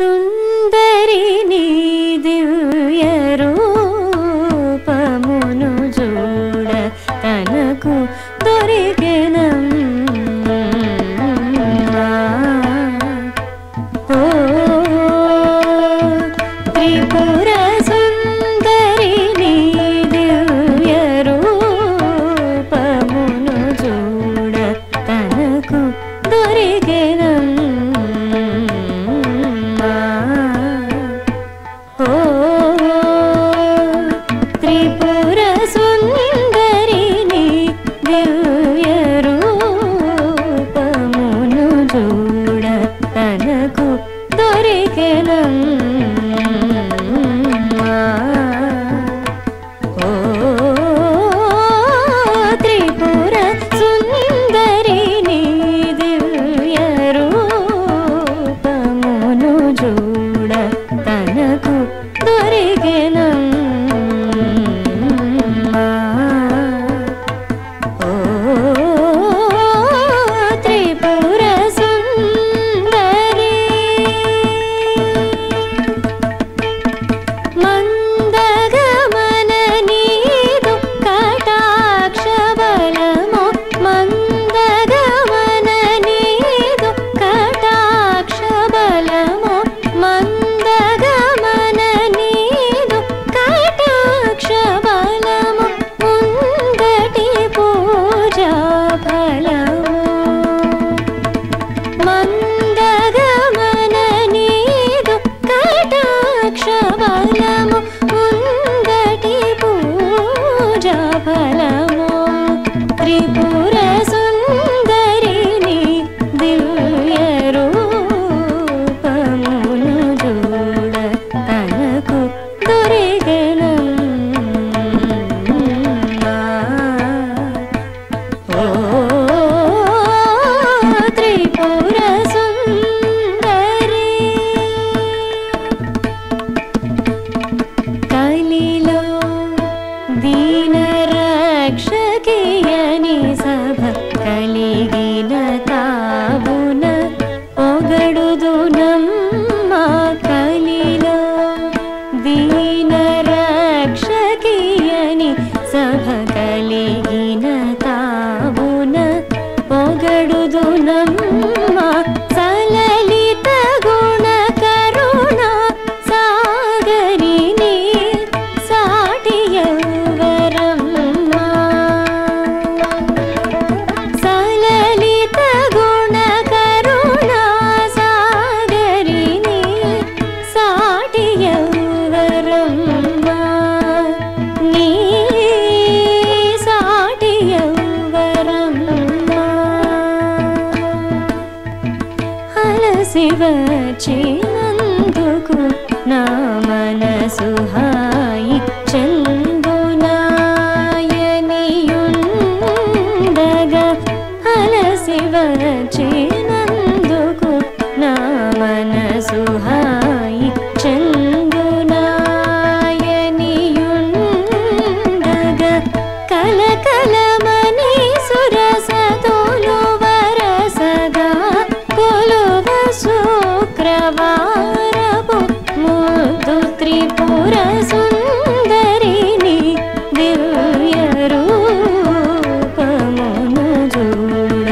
सुन கோரிக்கணும் फलमो त्रिभु 三海。కలిసి వచ్చినందుకు నా ചൂട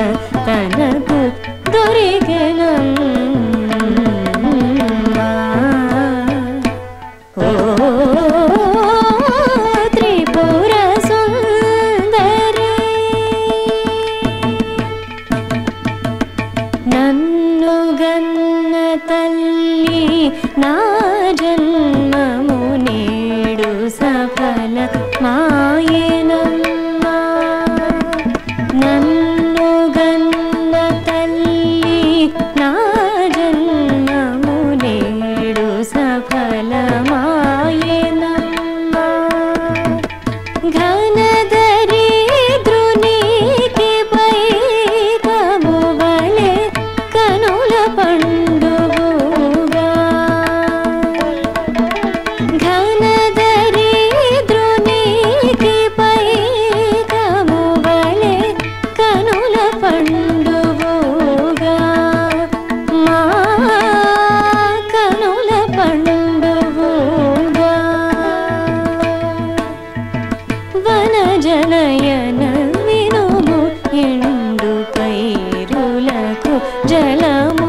ജന്മമുനേടു സഫല മായേ నా जलमु